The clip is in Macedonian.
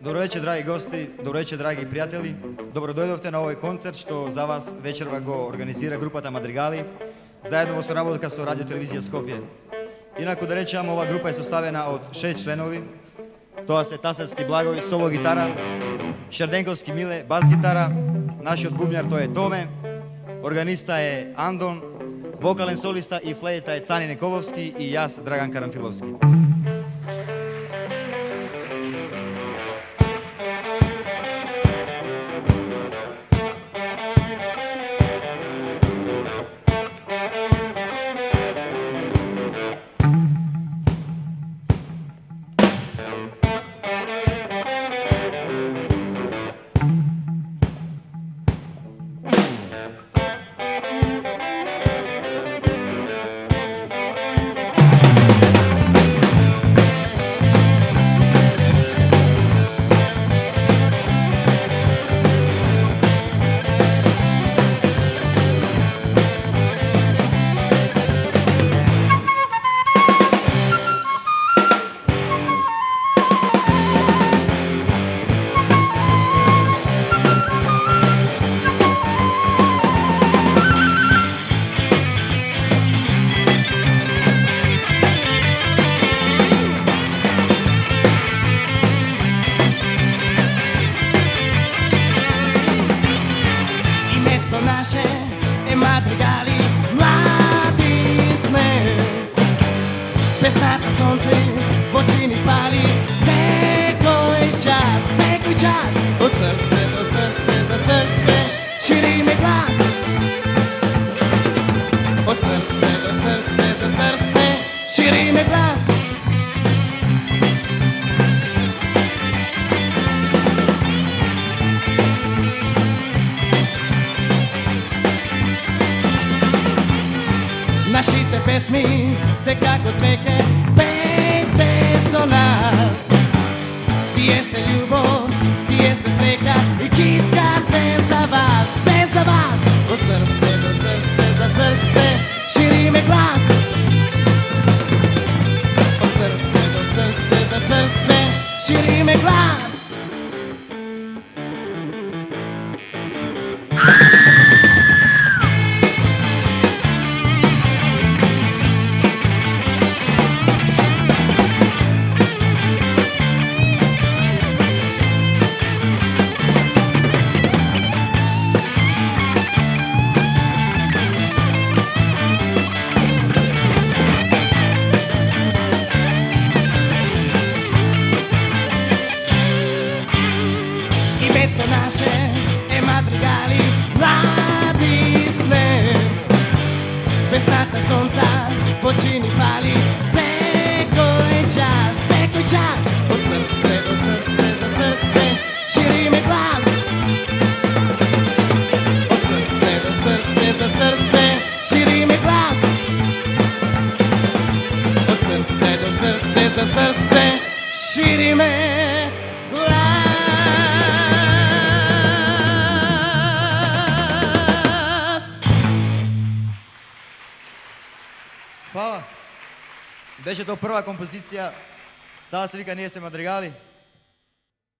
Добро вече, драги гости, добро вече, драги пријатели. Добро дојдовте на овој концерт што за вас вечерва го организира групата Мадригали, заедно во соработка со Радио Телевизија Скопје. Инаку да речам, ова група е составена од шест членови. Тоа се Тасевски Благови, соло гитара, Шерденковски Миле, бас гитара, нашиот бубњар тој е Томе, органиста е Андон, Vokalen solista i flejta je Cani Nikolovski i jas Dragan Karanfilovski. madrugada Mašíte pesmi, se kako cveke, pejte so nas. Pije se ljubav, pije se sleka i kitka se za vas, se za vas. Od srce do srce, za srce, širime glas. Od srce do srce, za srce, širime glas. e madrigali Vladisne Pestata sonca, počini pali secoi je čas, seko je čas Od srce do srce, za srce širime glas Od srce do srce, za srce širime glas Od srce do srce, za srce širime Хвала. Беше тоа прва композиција, таа се вика Ние се мадригали.